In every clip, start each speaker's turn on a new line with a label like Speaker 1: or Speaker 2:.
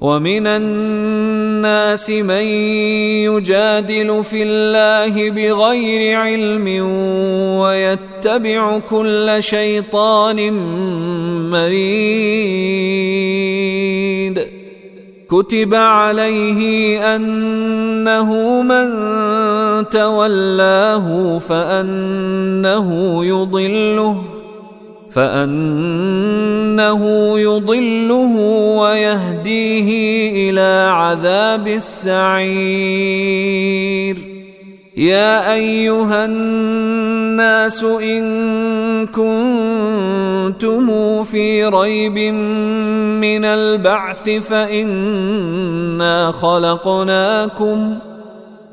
Speaker 1: ومن الناس من يجادل في الله بغير علم ويتبع كل شيطان مريد. كتب عليه أنه من تولاه فأنه يضله. فأنه يضله ويهديه إلى عذاب السعير. يا أيها الناس إن كنتم في ريب من البعث فإنا خلقناكم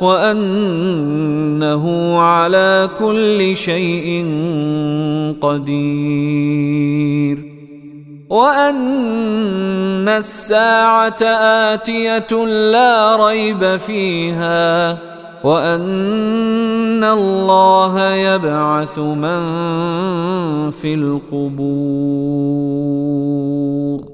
Speaker 1: وأنه على كل شيء قدير. وأن الساعة آتية لا ريب فيها. وأن الله يبعث من في القبور.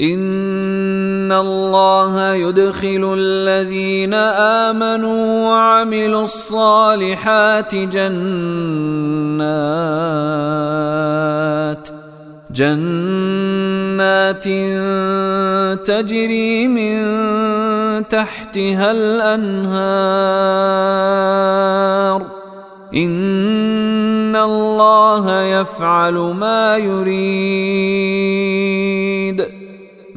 Speaker 1: ان الله يدخل الذين امنوا وعملوا الصالحات جنات جنات تجري من تحتها الانهار ان الله يفعل ما يريد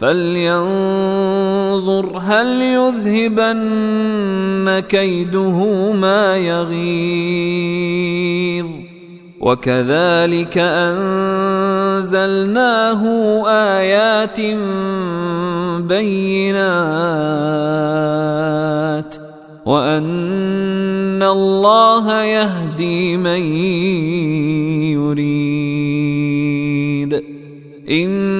Speaker 1: فلينظر هل يذهبن كيده ما يغيظ. وكذلك أنزلناه آيات بينات. وأن الله يهدي من يريد. إن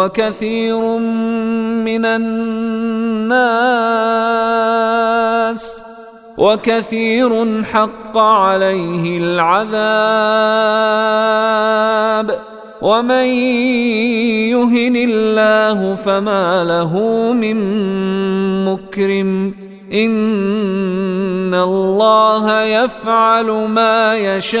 Speaker 1: وكثير من الناس وكثير حق عليه العذاب ومن يهن الله فما له من مكرم إن الله يفعل ما يشاء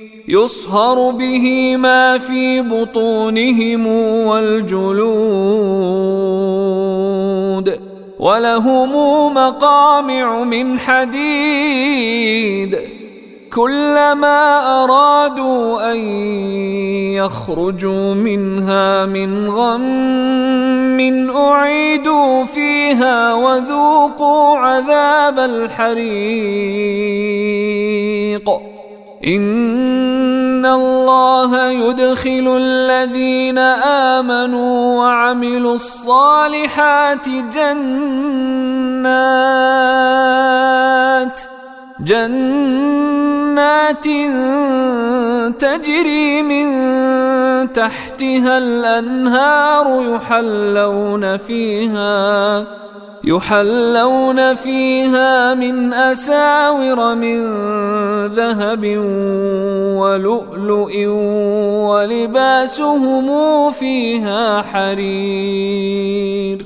Speaker 1: يصهر به ما في بطونهم والجلود ولهم مقامع من حديد كلما أرادوا أن يخرجوا منها من غم أعيدوا فيها وذوقوا عذاب الحريق ان الله يدخل الذين امنوا وعملوا الصالحات جنات جنات تجري من تحتها الأنهار يحلون فيها يحلون فيها من أساور من ذهب ولؤلؤ ولباسهم فيها حرير.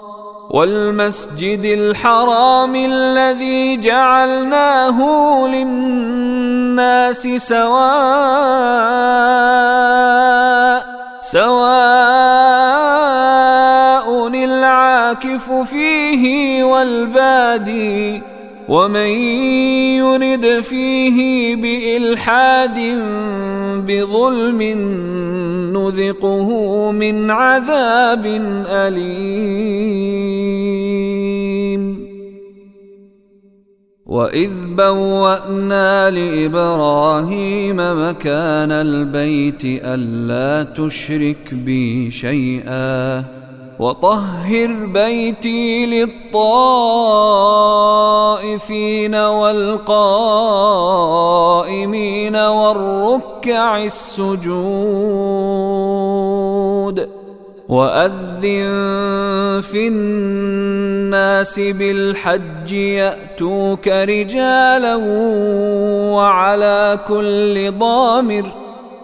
Speaker 1: والمسجد الحرام الذي جعلناه للناس سواء سواء العاكف فيه والبادي ومن يرد فيه بإلحاد بظلم نذقه من عذاب أليم وإذ بوأنا لإبراهيم مكان البيت ألا تشرك بي شيئا وطهر بيتي للطائفين والقائمين والركع السجود وأذن في الناس بالحج يأتوك رجالا وعلى كل ضامر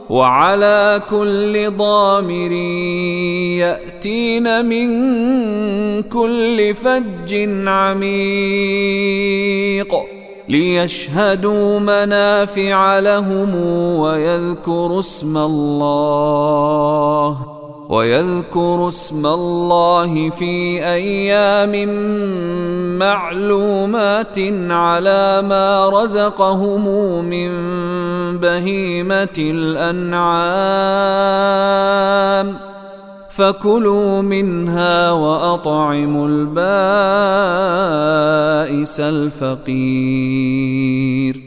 Speaker 1: وعلى كل ضامر يأتين من كل فج عميق ليشهدوا منافع لهم ويذكروا اسم الله ويذكروا اسم الله في أيام معلومات على ما رزقهم من بهيمة الأنعام. فكلوا منها وأطعموا البائس الفقير.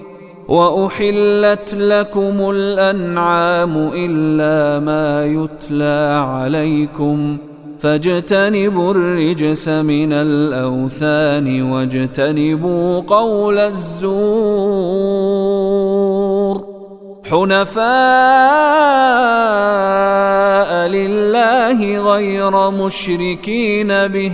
Speaker 1: وأحلت لكم الأنعام إلا ما يتلى عليكم فاجتنبوا الرجس من الأوثان واجتنبوا قول الزور حنفاء لله غير مشركين به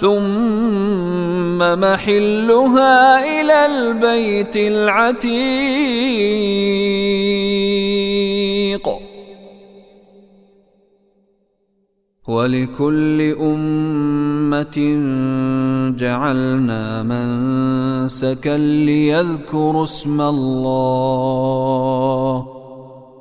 Speaker 1: ثم محلها إلى البيت العتيق. ولكل أمة جعلنا منسكا ليذكروا اسم الله.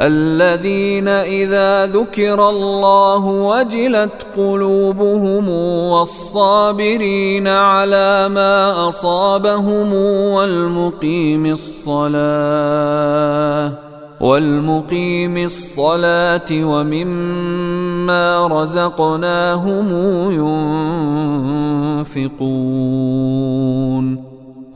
Speaker 1: الذين إذا ذكر الله وجلت قلوبهم والصابرين على ما أصابهم والمقيم الصلاة والمقيم الصلاة ومما رزقناهم ينفقون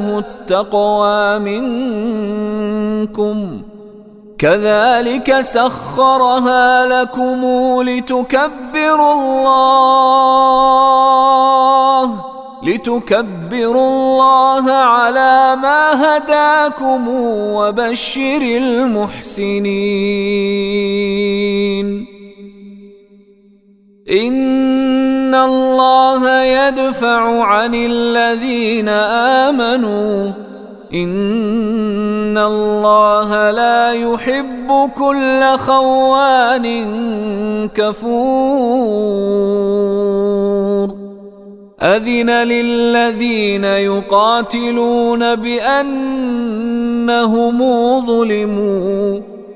Speaker 1: يناله التقوى منكم. كذلك سخرها لكم لتكبروا الله لتكبروا الله على ما هداكم وبشر المحسنين. ان الله يدفع عن الذين امنوا ان الله لا يحب كل خوان كفور أذن للذين يقاتلون بأنهم ظلموا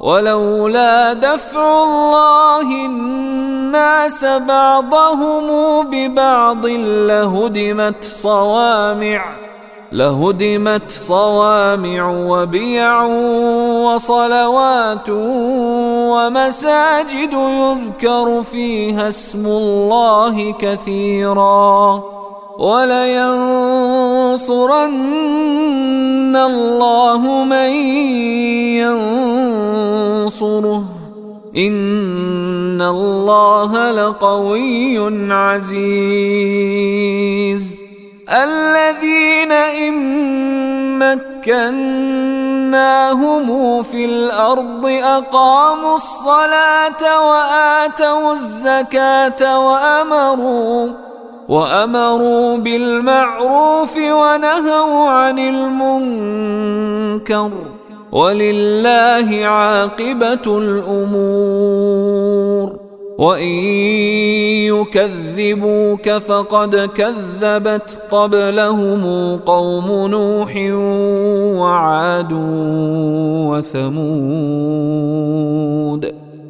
Speaker 1: ولولا دفع الله الناس بعضهم ببعض لهدمت صوامع لهدمت صوامع وبيع وصلوات ومساجد يذكر فيها اسم الله كثيرا. ولينصرن الله من ينصره. إن الله لقوي عزيز. الذين إن مكناهم في الأرض أقاموا الصلاة وآتوا الزكاة وأمروا وأمروا بالمعروف ونهوا عن المنكر ولله عاقبة الأمور. وإن يكذبوك فقد كذبت قبلهم قوم نوح وعاد وثمود.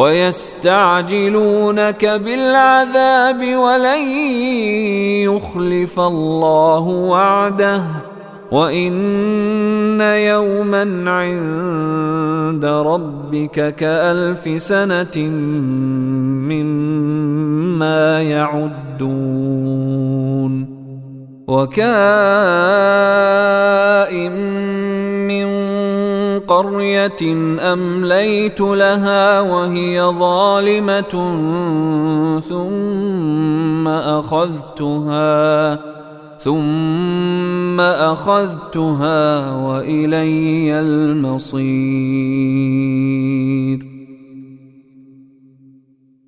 Speaker 1: ويستعجلونك بالعذاب ولن يخلف الله وعده وإن يوما عند ربك كألف سنة مما يعدون وكائن من قرية أمليت لها وهي ظالمة ثم أخذتها ثم أخذتها وإلي المصير.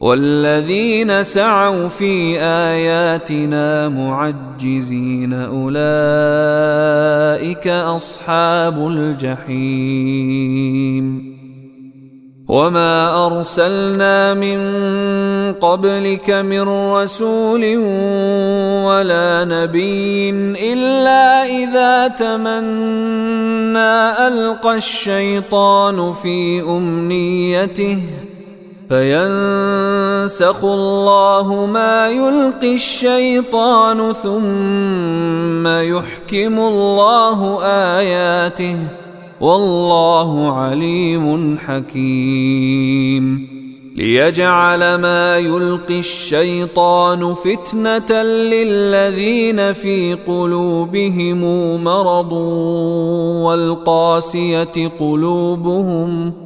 Speaker 1: والذين سعوا في آياتنا معجزين أولئك أصحاب الجحيم. وما أرسلنا من قبلك من رسول ولا نبي إلا إذا تمنى ألقى الشيطان في أمنيته فينسخ الله ما يلقي الشيطان ثم يحكم الله آياته والله عليم حكيم. ليجعل ما يلقي الشيطان فتنة للذين في قلوبهم مرض والقاسية قلوبهم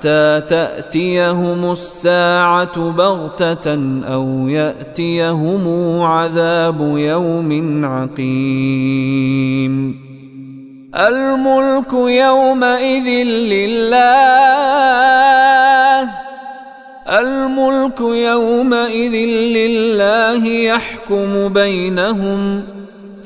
Speaker 1: حتى تأتيهم الساعة بغتة أو يأتيهم عذاب يوم عقيم. الملك يومئذ لله. الملك يومئذ لله يحكم بينهم.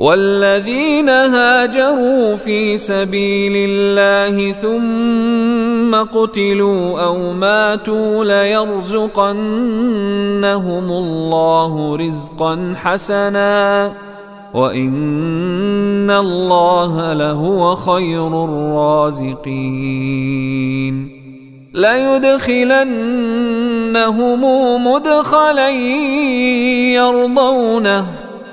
Speaker 1: والذين هاجروا في سبيل الله ثم قتلوا أو ماتوا ليرزقنهم الله رزقا حسنا وإن الله لهو خير الرازقين ليدخلنهم مدخلا يرضونه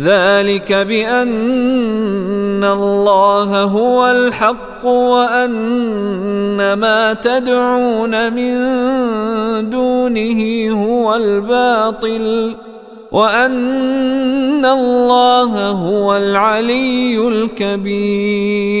Speaker 1: ذلك بأن الله هو الحق وأن ما تدعون من دونه هو الباطل وأن الله هو العلي الكبير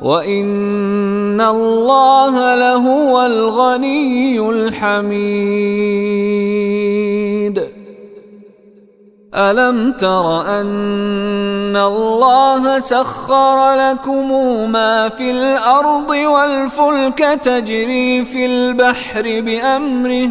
Speaker 1: وان الله لهو الغني الحميد الم تر ان الله سخر لكم ما في الأرض والفلك تجري في البحر بامره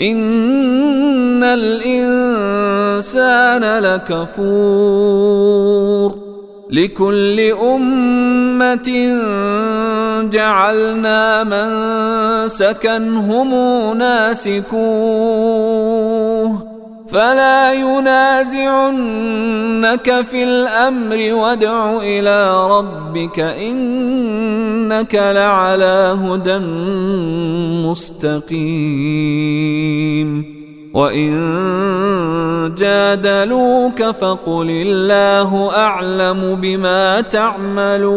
Speaker 1: ان الانسان لكفور لكل امه جعلنا من سكنهم ناسكوه فلا ينازعنك في الأمر وادع إلى ربك إنك لعلى هدى مستقيم. وإن جادلوك فقل الله أعلم بما تعملون.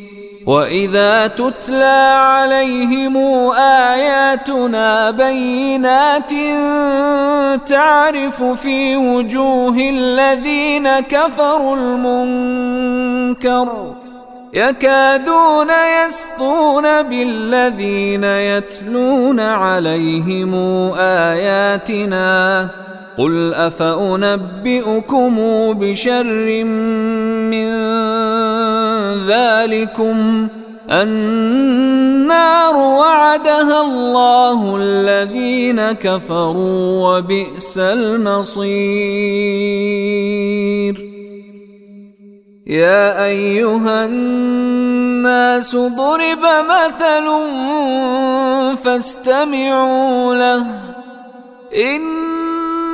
Speaker 1: واذا تتلى عليهم اياتنا بينات تعرف في وجوه الذين كفروا المنكر يكادون يسطون بالذين يتلون عليهم اياتنا قل افانبئكم بشر من ذلكم النار وعدها الله الذين كفروا وبئس المصير. يا أيها الناس ضرب مثل فاستمعوا له. إن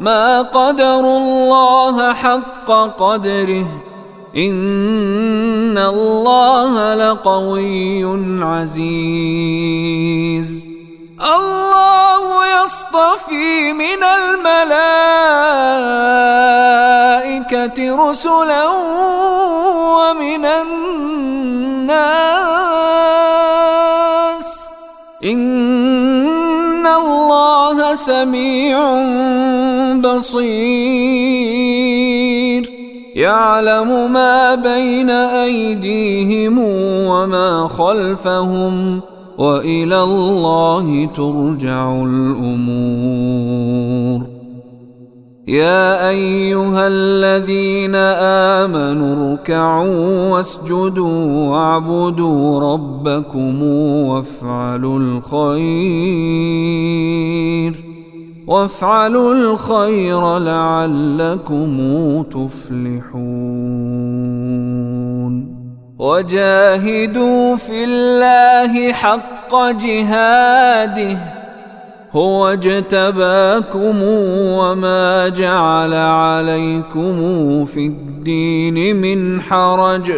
Speaker 1: ما قدروا الله حق قدره. إن الله لقوي عزيز. الله يصطفي من الملائكة رسلا ومن الناس. إن الله سميع بصير. يعلم ما بين أيديهم وما خلفهم وإلى الله ترجع الأمور. يا أيها الذين آمنوا اركعوا واسجدوا واعبدوا ربكم وافعلوا الخير وافعلوا الخير لعلكم تفلحون وجاهدوا في الله حق جهاده هو اجتباكم وما جعل عليكم في الدين من حرج.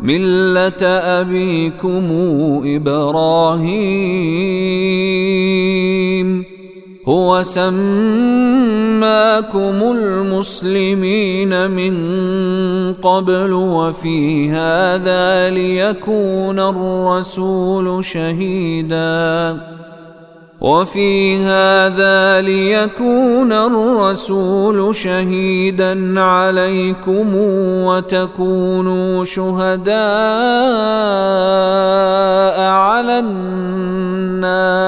Speaker 1: ملة أبيكم إبراهيم. هو سماكم المسلمين من قبل وفي هذا ليكون الرسول شهيدا. وفي هذا ليكون الرسول شهيدا عليكم وتكونوا شهداء على الناس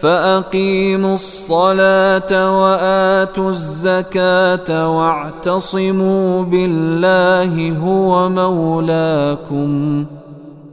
Speaker 1: فأقيموا الصلاة وآتوا الزكاة واعتصموا بالله هو مولاكم